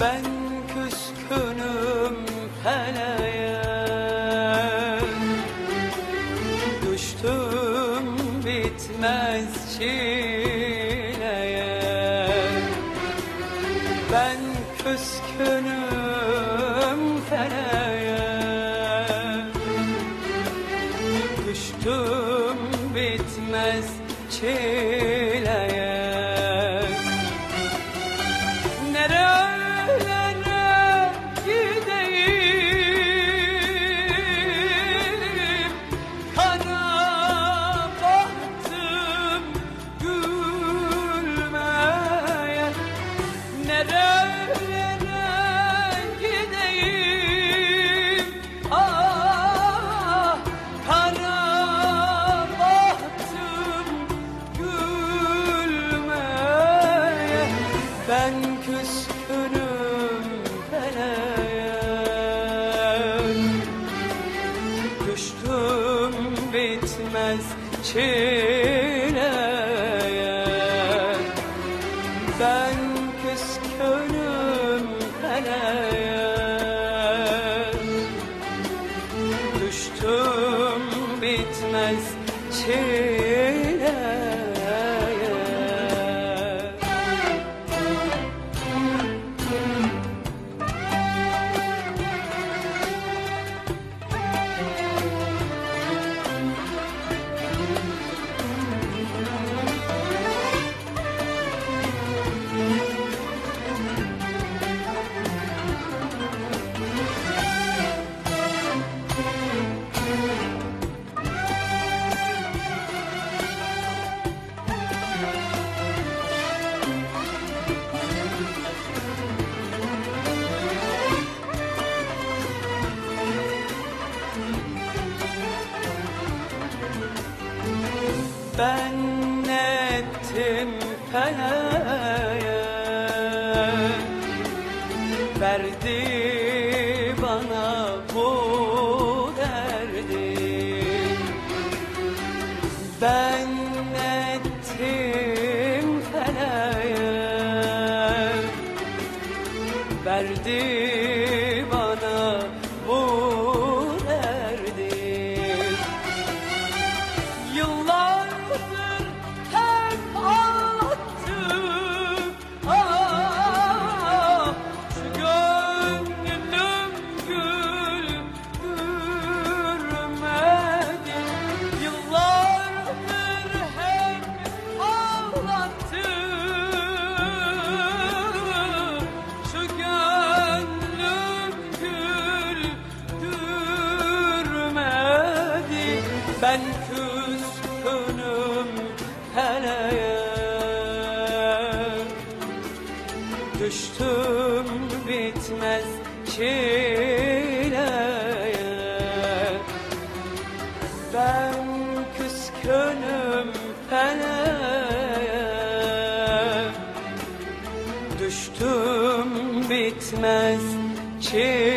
Ben küskünüm feleğe Düştüm bitmez çileye. Ben küskünüm feleğe Düştüm bitmez çileye. Çileye. Ben küskünüm feleğe Düştüm bitmez çileye Ben ettim feleğe Verdi bana bu derdi. Ben ettim Ben küskünüm feleğe Düştüm bitmez çileye. Ben küskünüm feleğe Düştüm bitmez çileye